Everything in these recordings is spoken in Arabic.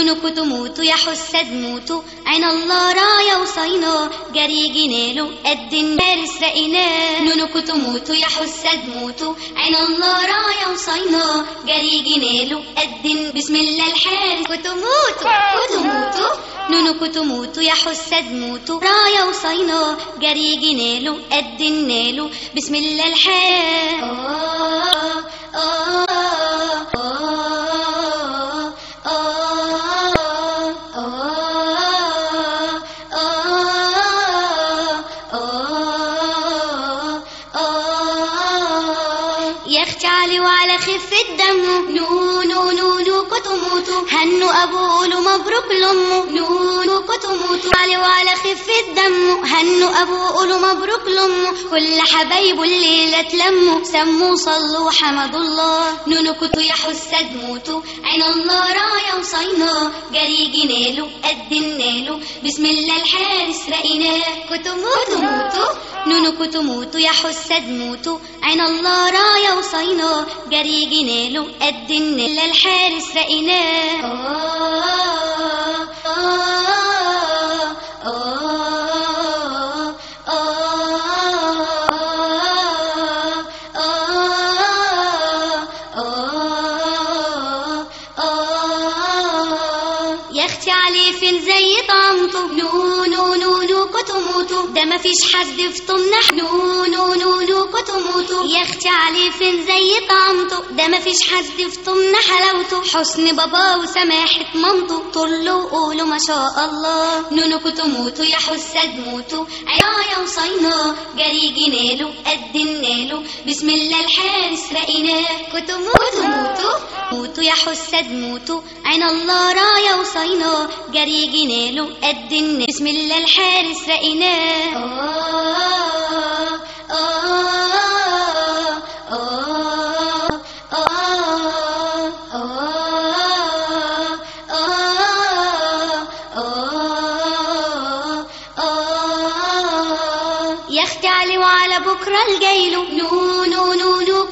نونو كتموتو يا حساد موتو عين الله رايا وصينا جري جناله قد النارس رقيناه نونو كتموتو يا حساد موتو عين الله رايا وصينا جري جناله قد بسم الله الحارس كتموتو كتموتو نونو كتموتو يا حساد موتو رايا وصينا جري جناله قد الناله بسم الله الحارس علي وعلى خفة دمه نو نو نو نو كتموتو ابوه قولوا مبروك لامه نو نو كتموتو علي وعلى خفة دمه هنوا ابوه قولوا مبروك لامه كل حبايبه الليلة تلموا سموا صلوا وحمدوا الله. نونو كتموتو يا حساد موتو عين الله رايا وصينا. جري جناله قد الناله بسم الله الحارس رقيناه كتموتو موتو نونو كتموتو يا حساد موتو عين الله رايا وصينا. جري جناله قد الناله الحارس رقيناه آه آه. يا أختي علي فين زي طعامته نو ده مفيش حد في طعامته نو نو نو نو كتموتو. يا أختي علي فين زي طعامته ده مفيش حد في طعامته حلاوته حسن بابا وسماحة مامته طلوا وقولوا ما شاء الله. نونو كتموتو. يا حساد موتو. عيايا وصينا. جري جناله قد الناله بسم الله الحارس رقيناه كتموتو موتو. موتو يا حساد موتو. عين الله رايا وصينا. جري جناله قد الناله بسم الله الحارس رقيناه علي وعلى بكره الجايله نو نو نو.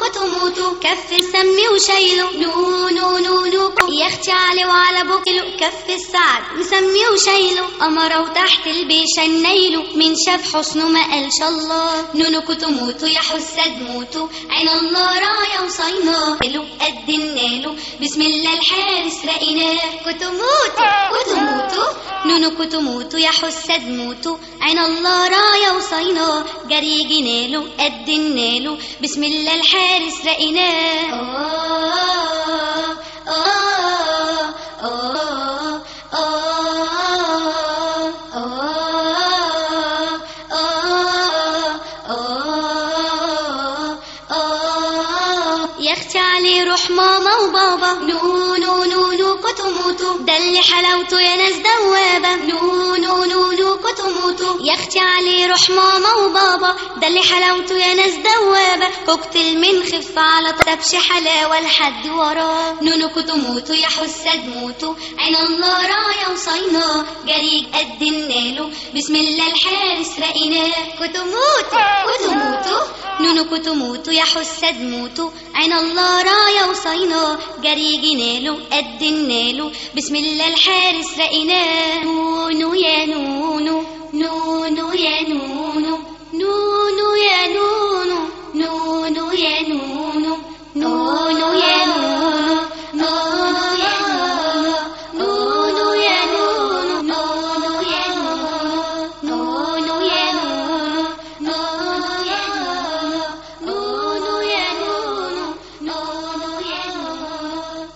نو كتموتو كف سمي وشايله نو نو نو نو يا أختي علي وعلى بكره كف السعد مسمي وشايله قمره وتحت البيشه النيله من شاف حسنه ما قالش الله. نونو كتموتو يا حساد موتو عين الله رايا وصينا له قد الناله بسم الله الحارس رقيناه كتموتو كتموتو يا حساد موتو عين الله رايا وصينا جري جناله قد الناله بسم الله الحارس رقيناه يا أختي علي روح ماما وبابا نو نو نو نو كتموتو ده اللي حلاوته يا ناس دوابة. نو نو يا أختي علي روح ماما وبابا ده اللي حلاوته يا ناس دوابة. كوكتيل من خف على طبش حلاوة لحد وراه نونو كتموتو يا حساد موتو عين الله رايا وصينا. جري قد الناله بسم الله الحارس رقيناه كتموتو كتموتو نونو كتموتو يا حساد موتو عين الله رايا وصينا. جري جناله قد الناله بسم الله الحارس رقيناه نونو يا نونو. نونو يا نونو